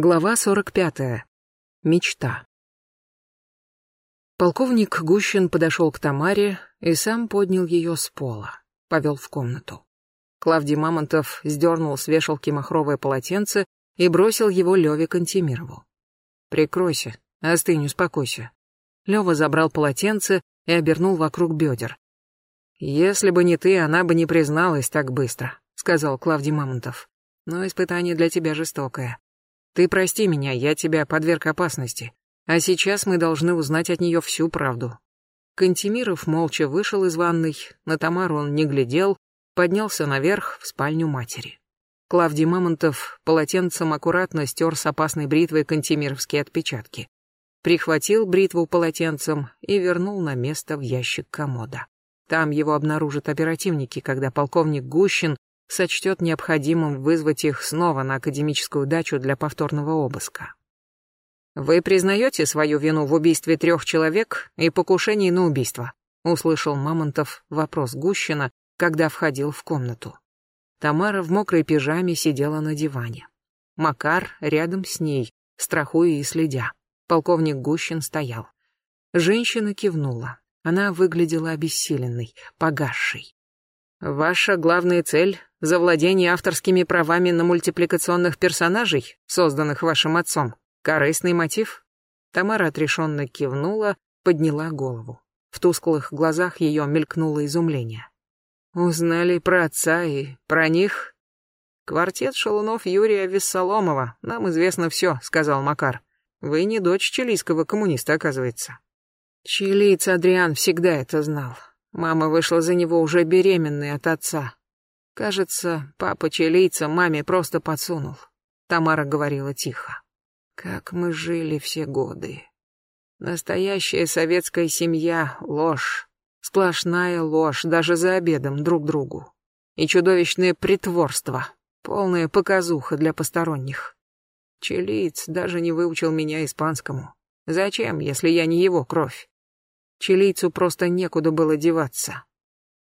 Глава 45. Мечта. Полковник Гущин подошел к Тамаре и сам поднял ее с пола, повел в комнату. Клавдий Мамонтов сдернул с вешалки махровое полотенце и бросил его Леве Кантемирову. «Прикройся, остынь, успокойся». Лева забрал полотенце и обернул вокруг бедер. «Если бы не ты, она бы не призналась так быстро», — сказал Клавдий Мамонтов. «Но испытание для тебя жестокое. Ты прости меня, я тебя подверг опасности. А сейчас мы должны узнать от нее всю правду. Кантемиров молча вышел из ванной, на Тамару он не глядел, поднялся наверх в спальню матери. Клавдий Мамонтов полотенцем аккуратно стер с опасной бритвой кантемировские отпечатки. Прихватил бритву полотенцем и вернул на место в ящик комода. Там его обнаружат оперативники, когда полковник Гущин сочтет необходимым вызвать их снова на академическую дачу для повторного обыска. «Вы признаете свою вину в убийстве трех человек и покушении на убийство?» — услышал Мамонтов вопрос Гущина, когда входил в комнату. Тамара в мокрой пижаме сидела на диване. Макар рядом с ней, страхуя и следя. Полковник Гущин стоял. Женщина кивнула. Она выглядела обессиленной, погасшей. Ваша главная цель — завладение авторскими правами на мультипликационных персонажей, созданных вашим отцом. Корыстный мотив? Тамара отрешенно кивнула, подняла голову. В тусклых глазах ее мелькнуло изумление. Узнали про отца и про них? Квартет шалунов Юрия Виссоломова. Нам известно все, сказал Макар. Вы не дочь чилийского коммуниста, оказывается. Чилиец Адриан всегда это знал. Мама вышла за него уже беременной от отца. Кажется, папа чилийца маме просто подсунул. Тамара говорила тихо. Как мы жили все годы. Настоящая советская семья — ложь. Сплошная ложь, даже за обедом друг другу. И чудовищное притворство, полная показуха для посторонних. Чилиец даже не выучил меня испанскому. Зачем, если я не его кровь? Чилийцу просто некуда было деваться.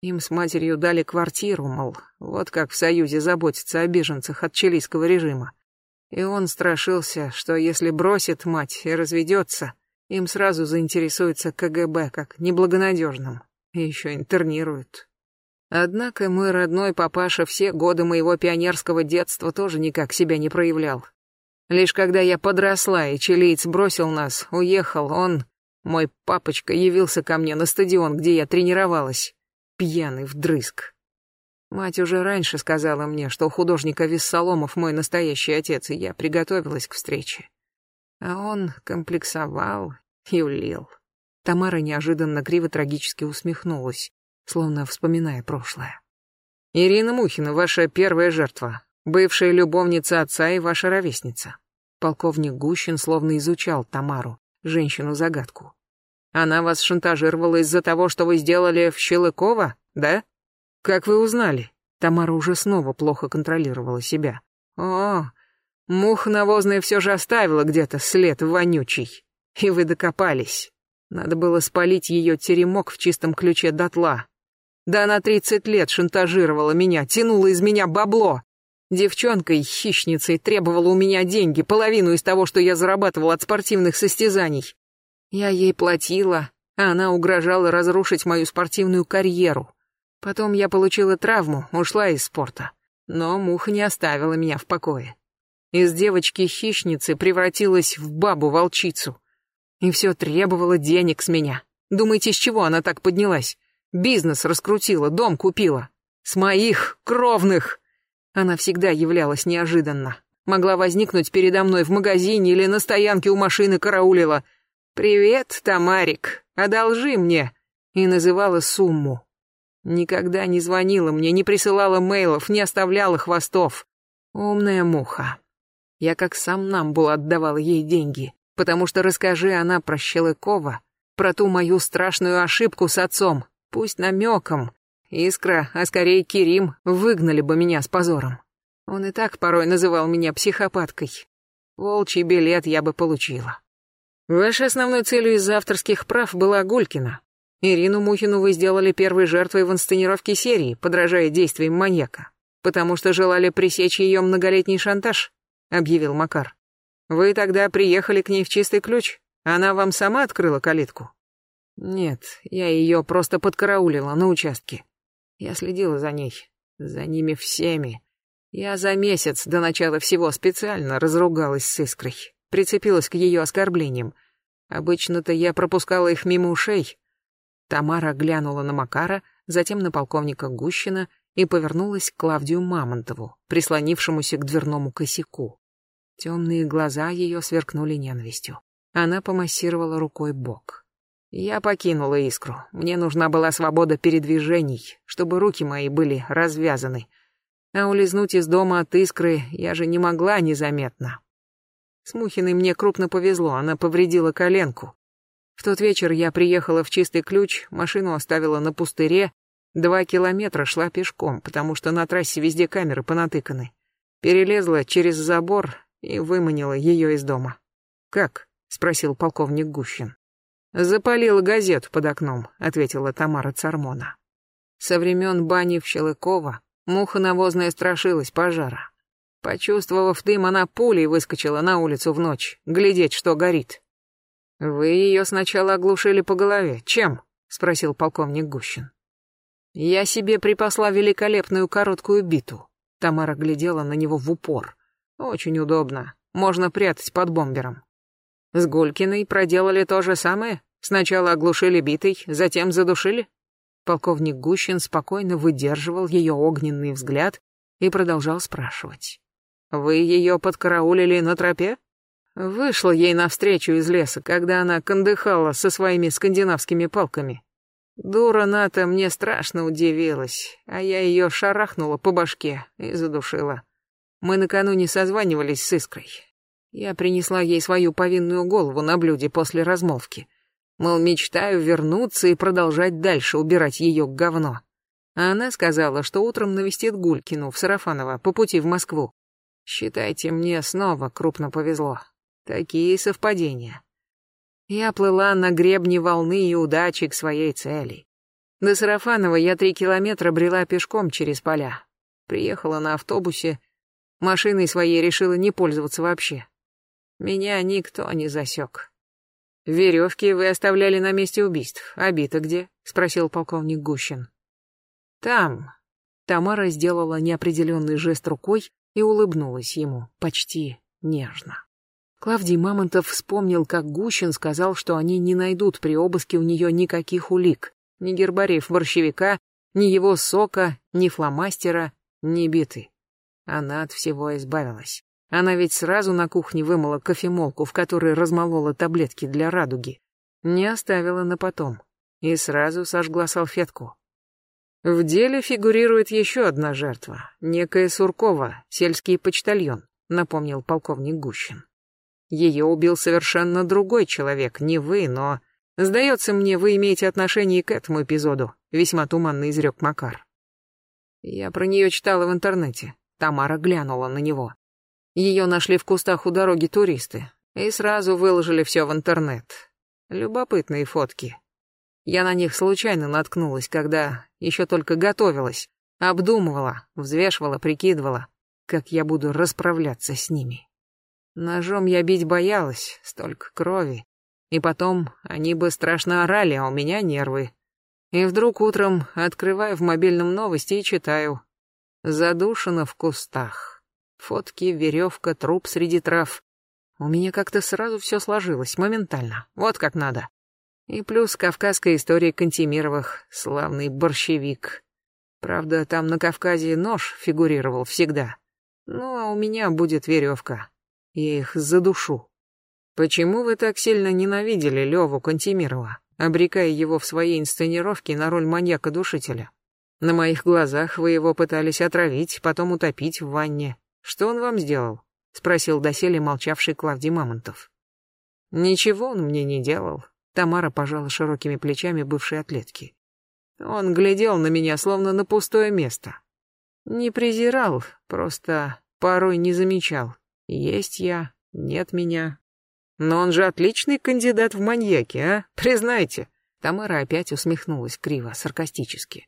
Им с матерью дали квартиру, мол, вот как в Союзе заботиться о беженцах от чилийского режима. И он страшился, что если бросит мать и разведется, им сразу заинтересуется КГБ как неблагонадежным и еще интернируют. Однако мой родной папаша все годы моего пионерского детства тоже никак себя не проявлял. Лишь когда я подросла и чилиец бросил нас, уехал, он мой папочка явился ко мне на стадион, где я тренировалась, пьяный вдрызг. Мать уже раньше сказала мне, что у художника Виссоломов мой настоящий отец, и я приготовилась к встрече. А он комплексовал и улил. Тамара неожиданно криво трагически усмехнулась, словно вспоминая прошлое. «Ирина Мухина, ваша первая жертва, бывшая любовница отца и ваша ровесница». Полковник Гущин словно изучал Тамару, женщину-загадку. Она вас шантажировала из-за того, что вы сделали в Щелыкова, да? Как вы узнали? Тамара уже снова плохо контролировала себя. О, муха навозная все же оставила где-то след вонючий. И вы докопались. Надо было спалить ее теремок в чистом ключе дотла. Да она тридцать лет шантажировала меня, тянула из меня бабло. Девчонкой-хищницей требовала у меня деньги, половину из того, что я зарабатывал от спортивных состязаний. Я ей платила, а она угрожала разрушить мою спортивную карьеру. Потом я получила травму, ушла из спорта. Но муха не оставила меня в покое. Из девочки-хищницы превратилась в бабу-волчицу. И все требовало денег с меня. Думаете, с чего она так поднялась? Бизнес раскрутила, дом купила. С моих кровных. Она всегда являлась неожиданно. Могла возникнуть передо мной в магазине или на стоянке у машины караулила. «Привет, Тамарик, одолжи мне», и называла сумму. Никогда не звонила мне, не присылала мейлов, не оставляла хвостов. Умная муха. Я как сам нам был отдавал ей деньги, потому что расскажи она про Щелыкова, про ту мою страшную ошибку с отцом, пусть намеком, Искра, а скорее Кирим, выгнали бы меня с позором. Он и так порой называл меня психопаткой. Волчий билет я бы получила. Вашей основной целью из авторских прав была Гулькина. Ирину Мухину вы сделали первой жертвой в инсценировке серии, подражая действиям маньяка, потому что желали пресечь ее многолетний шантаж, объявил Макар. Вы тогда приехали к ней в чистый ключ? Она вам сама открыла калитку? Нет, я ее просто подкараулила на участке. Я следила за ней, за ними всеми. Я за месяц до начала всего специально разругалась с Искрой, прицепилась к ее оскорблениям. Обычно-то я пропускала их мимо ушей. Тамара глянула на Макара, затем на полковника Гущина и повернулась к Клавдию Мамонтову, прислонившемуся к дверному косяку. Темные глаза ее сверкнули ненавистью. Она помассировала рукой бок. Я покинула искру. Мне нужна была свобода передвижений, чтобы руки мои были развязаны. А улизнуть из дома от искры я же не могла незаметно. С Мухиной мне крупно повезло, она повредила коленку. В тот вечер я приехала в чистый ключ, машину оставила на пустыре, два километра шла пешком, потому что на трассе везде камеры понатыканы. Перелезла через забор и выманила ее из дома. «Как?» — спросил полковник Гущин. «Запалила газету под окном», — ответила Тамара Цармона. Со времен бани в Щелыкова муха навозная страшилась пожара. Почувствовав дым, она пулей выскочила на улицу в ночь, глядеть, что горит. «Вы ее сначала оглушили по голове. Чем?» — спросил полковник Гущин. «Я себе припасла великолепную короткую биту». Тамара глядела на него в упор. «Очень удобно. Можно прятать под бомбером. С Гулькиной проделали то же самое? Сначала оглушили битой, затем задушили? Полковник Гущин спокойно выдерживал ее огненный взгляд и продолжал спрашивать. «Вы ее подкараулили на тропе?» Вышла ей навстречу из леса, когда она кондыхала со своими скандинавскими палками. Дура Ната мне страшно удивилась, а я ее шарахнула по башке и задушила. Мы накануне созванивались с Искрой. Я принесла ей свою повинную голову на блюде после размолвки. Мол, мечтаю вернуться и продолжать дальше убирать ее говно. А она сказала, что утром навестит Гулькину в Сарафаново по пути в Москву. Считайте, мне снова крупно повезло. Такие совпадения. Я плыла на гребне волны и удачи к своей цели. До Сарафанова я три километра брела пешком через поля. Приехала на автобусе. Машиной своей решила не пользоваться вообще. Меня никто не засек. Веревки вы оставляли на месте убийств. А бита где? Спросил полковник Гущин. Там. Тамара сделала неопределенный жест рукой и улыбнулась ему, почти нежно. Клавдий Мамонтов вспомнил, как Гущин сказал, что они не найдут при обыске у нее никаких улик. Ни гербариев борщевика, ни его сока, ни фломастера, ни биты. Она от всего избавилась. Она ведь сразу на кухне вымыла кофемолку, в которой размолола таблетки для радуги. Не оставила на потом. И сразу сожгла салфетку. В деле фигурирует еще одна жертва. Некая Суркова, сельский почтальон, напомнил полковник Гущин. Ее убил совершенно другой человек, не вы, но... Сдается мне, вы имеете отношение к этому эпизоду, весьма туманно изрек Макар. Я про нее читала в интернете. Тамара глянула на него. Ее нашли в кустах у дороги туристы и сразу выложили все в интернет. Любопытные фотки. Я на них случайно наткнулась, когда еще только готовилась, обдумывала, взвешивала, прикидывала, как я буду расправляться с ними. Ножом я бить боялась, столько крови. И потом они бы страшно орали, а у меня нервы. И вдруг утром открываю в мобильном новости и читаю. Задушено в кустах. Фотки, веревка, труп среди трав. У меня как-то сразу все сложилось, моментально. Вот как надо. И плюс кавказская история Кантемировых, славный борщевик. Правда, там на Кавказе нож фигурировал всегда. Ну, а у меня будет веревка. Я их задушу. Почему вы так сильно ненавидели Леву Кантемирова, обрекая его в своей инсценировке на роль маньяка-душителя? На моих глазах вы его пытались отравить, потом утопить в ванне. Что он вам сделал? Спросил доселе молчавший Клавдий Мамонтов. Ничего он мне не делал. Тамара пожала широкими плечами бывшей атлетки. Он глядел на меня, словно на пустое место. Не презирал, просто порой не замечал. Есть я, нет меня. Но он же отличный кандидат в маньяки, а? Признайте. Тамара опять усмехнулась криво, саркастически.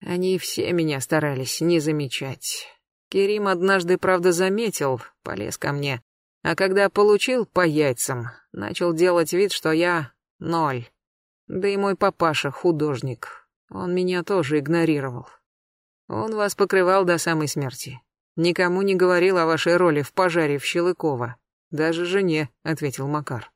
Они все меня старались не замечать. Керим однажды, правда, заметил, полез ко мне. А когда получил по яйцам, начал делать вид, что я ноль. Да и мой папаша художник. Он меня тоже игнорировал. Он вас покрывал до самой смерти. Никому не говорил о вашей роли в пожаре в Щелыково. Даже жене, ответил Макар.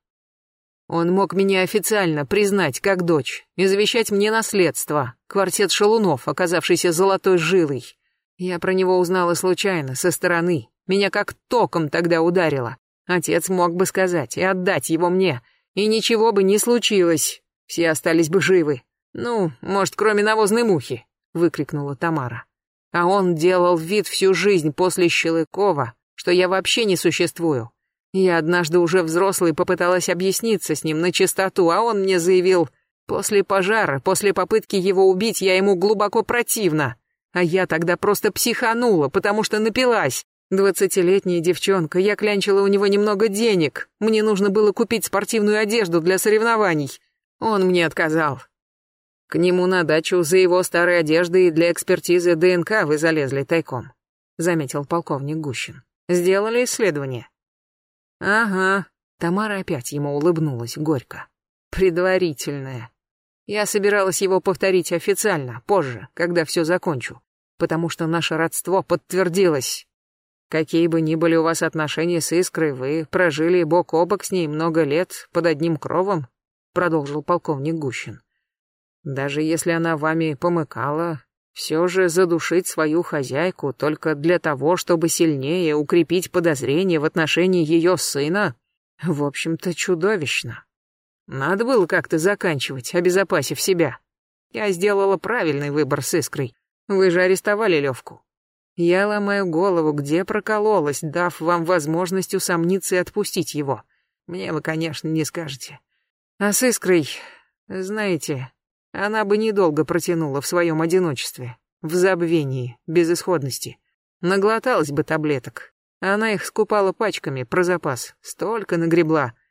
Он мог меня официально признать как дочь и завещать мне наследство, квартет шалунов, оказавшийся золотой жилой. Я про него узнала случайно, со стороны. Меня как током тогда ударило. Отец мог бы сказать и отдать его мне, и ничего бы не случилось. Все остались бы живы. Ну, может, кроме навозной мухи, выкрикнула Тамара. А он делал вид всю жизнь после Щелыкова, что я вообще не существую. Я однажды уже взрослый попыталась объясниться с ним на чистоту, а он мне заявил, после пожара, после попытки его убить, я ему глубоко противна. А я тогда просто психанула, потому что напилась. Двадцатилетняя девчонка, я клянчила у него немного денег. Мне нужно было купить спортивную одежду для соревнований. Он мне отказал. К нему на дачу за его старой одеждой для экспертизы ДНК вы залезли тайком, заметил полковник Гущин. Сделали исследование. Ага. Тамара опять ему улыбнулась горько. Предварительное. Я собиралась его повторить официально, позже, когда все закончу, потому что наше родство подтвердилось. Какие бы ни были у вас отношения с Искрой, вы прожили бок о бок с ней много лет под одним кровом, продолжил полковник Гущин. Даже если она вами помыкала, все же задушить свою хозяйку только для того, чтобы сильнее укрепить подозрения в отношении ее сына, в общем-то, чудовищно. Надо было как-то заканчивать, обезопасив себя. Я сделала правильный выбор с Искрой. Вы же арестовали Левку. Я ломаю голову, где прокололась, дав вам возможность усомниться и отпустить его. Мне вы, конечно, не скажете. А с Искрой, знаете, она бы недолго протянула в своем одиночестве, в забвении, безысходности. Наглоталась бы таблеток. Она их скупала пачками про запас, столько нагребла —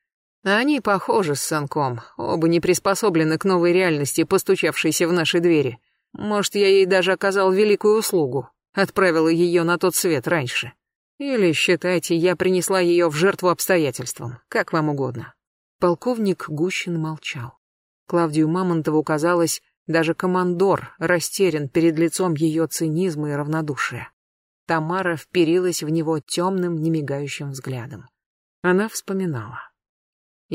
они похожи с Санком, оба не приспособлены к новой реальности, постучавшейся в наши двери. Может, я ей даже оказал великую услугу, отправила ее на тот свет раньше. Или, считайте, я принесла ее в жертву обстоятельствам, как вам угодно. Полковник Гущин молчал. Клавдию Мамонтову казалось, даже командор растерян перед лицом ее цинизма и равнодушия. Тамара вперилась в него темным, немигающим взглядом. Она вспоминала.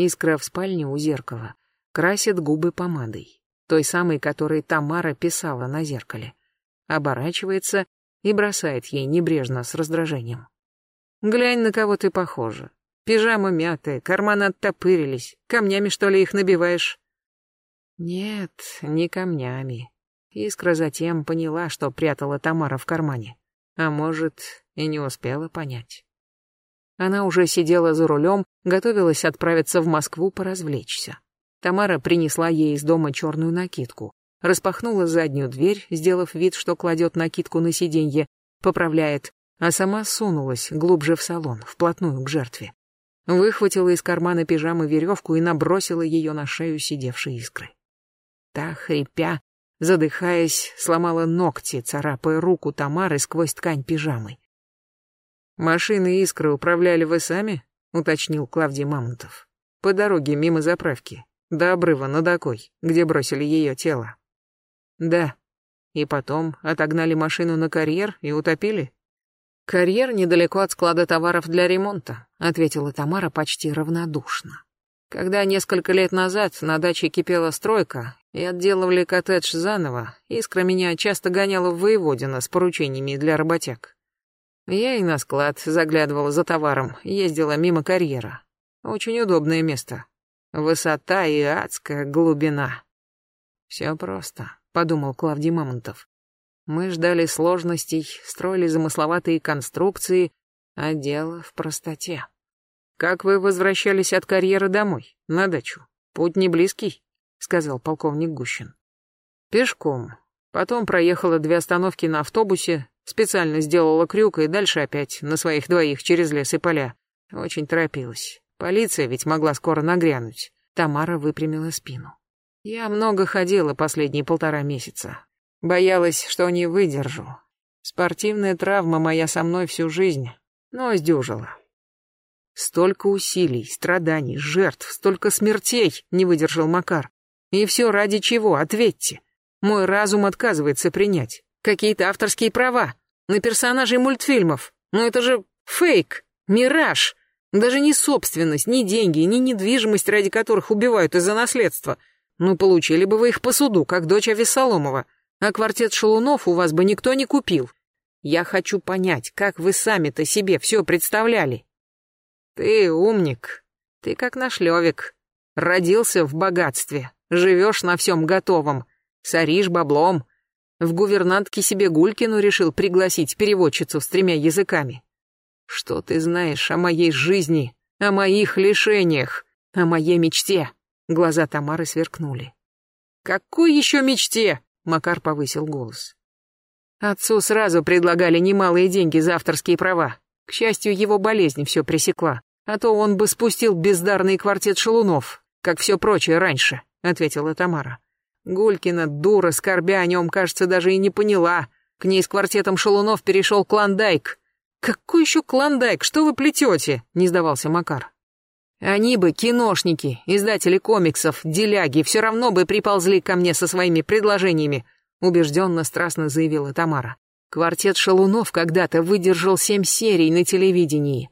Искра в спальне у зеркала красит губы помадой, той самой, которой Тамара писала на зеркале. Оборачивается и бросает ей небрежно с раздражением. «Глянь, на кого ты похожа. Пижама мятая, карманы оттопырились. Камнями, что ли, их набиваешь?» «Нет, не камнями». Искра затем поняла, что прятала Тамара в кармане. А может, и не успела понять. Она уже сидела за рулем, готовилась отправиться в Москву поразвлечься. Тамара принесла ей из дома черную накидку, распахнула заднюю дверь, сделав вид, что кладет накидку на сиденье, поправляет, а сама сунулась глубже в салон, вплотную к жертве. Выхватила из кармана пижамы веревку и набросила ее на шею сидевшей искры. Та, хрипя, задыхаясь, сломала ногти, царапая руку Тамары сквозь ткань пижамы. «Машины «Искры» управляли вы сами?» — уточнил Клавдий Мамонтов. «По дороге мимо заправки, до обрыва над Окой, где бросили ее тело». «Да. И потом отогнали машину на карьер и утопили?» «Карьер недалеко от склада товаров для ремонта», — ответила Тамара почти равнодушно. «Когда несколько лет назад на даче кипела стройка и отделывали коттедж заново, Искра меня часто гоняла в Воеводино с поручениями для работяг. Я и на склад заглядывала за товаром, ездила мимо карьера. Очень удобное место. Высота и адская глубина. Все просто, подумал Клавдий Мамонтов. Мы ждали сложностей, строили замысловатые конструкции, а дело в простоте. Как вы возвращались от карьера домой, на дачу? Путь не близкий, сказал полковник Гущин. Пешком. Потом проехала две остановки на автобусе, Специально сделала крюк и дальше опять на своих двоих через лес и поля. Очень торопилась. Полиция ведь могла скоро нагрянуть. Тамара выпрямила спину. Я много ходила последние полтора месяца. Боялась, что не выдержу. Спортивная травма моя со мной всю жизнь, но сдюжила. Столько усилий, страданий, жертв, столько смертей, не выдержал Макар. И все ради чего, ответьте. Мой разум отказывается принять. Какие-то авторские права. На персонажей мультфильмов. Но это же фейк, мираж. Даже не собственность, ни деньги, ни недвижимость, ради которых убивают из-за наследства. Ну, получили бы вы их по суду, как дочь Авесоломова. А квартет шалунов у вас бы никто не купил. Я хочу понять, как вы сами-то себе все представляли. Ты умник. Ты как наш Левик. Родился в богатстве, живешь на всем готовом, соришь баблом. В гувернантке себе Гулькину решил пригласить переводчицу с тремя языками. Что ты знаешь о моей жизни, о моих лишениях, о моей мечте? Глаза Тамары сверкнули. Какой еще мечте? Макар повысил голос. Отцу сразу предлагали немалые деньги за авторские права. К счастью, его болезнь все пресекла а то он бы спустил бездарный квартет шалунов, как все прочее раньше», — ответила Тамара. Гулькина, дура, скорбя о нем, кажется, даже и не поняла. К ней с квартетом шалунов перешел Клондайк. «Какой еще Клондайк? Что вы плетете?» — не сдавался Макар. «Они бы, киношники, издатели комиксов, деляги, все равно бы приползли ко мне со своими предложениями», — убежденно, страстно заявила Тамара. «Квартет шалунов когда-то выдержал семь серий на телевидении.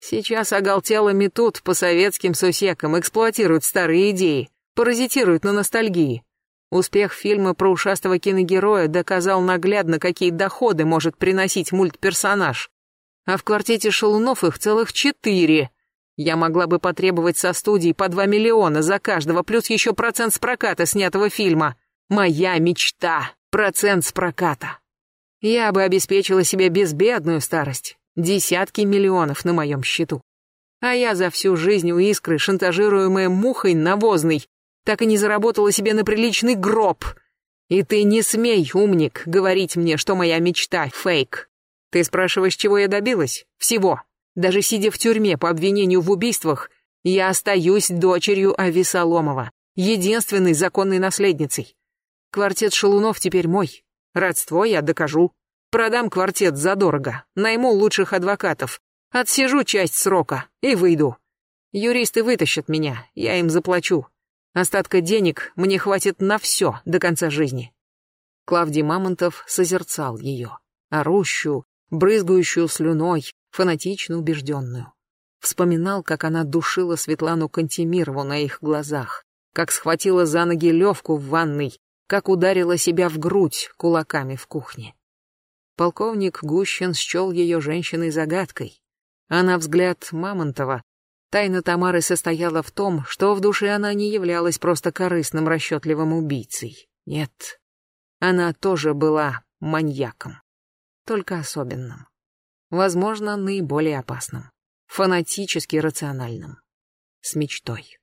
Сейчас оголтело метут по советским сусекам, эксплуатируют старые идеи, паразитируют на ностальгии. Успех фильма про ушастого киногероя доказал наглядно, какие доходы может приносить мультперсонаж. А в квартете шалунов их целых четыре. Я могла бы потребовать со студии по два миллиона за каждого, плюс еще процент с проката снятого фильма. Моя мечта. Процент с проката. Я бы обеспечила себе безбедную старость. Десятки миллионов на моем счету. А я за всю жизнь у искры, шантажируемая мухой навозной, так и не заработала себе на приличный гроб. И ты не смей, умник, говорить мне, что моя мечта — фейк. Ты спрашиваешь, чего я добилась? Всего. Даже сидя в тюрьме по обвинению в убийствах, я остаюсь дочерью Авесоломова, единственной законной наследницей. Квартет Шалунов теперь мой. Родство я докажу. Продам квартет задорого, найму лучших адвокатов, отсижу часть срока и выйду. Юристы вытащат меня, я им заплачу. Остатка денег мне хватит на все до конца жизни. Клавдий Мамонтов созерцал ее, орущую, брызгающую слюной, фанатично убежденную. Вспоминал, как она душила Светлану Кантемирову на их глазах, как схватила за ноги Левку в ванной, как ударила себя в грудь кулаками в кухне. Полковник Гущин счел ее женщиной-загадкой. А на взгляд Мамонтова, тайна Тамары состояла в том, что в душе она не являлась просто корыстным расчетливым убийцей. Нет, она тоже была маньяком. Только особенным. Возможно, наиболее опасным. Фанатически рациональным. С мечтой.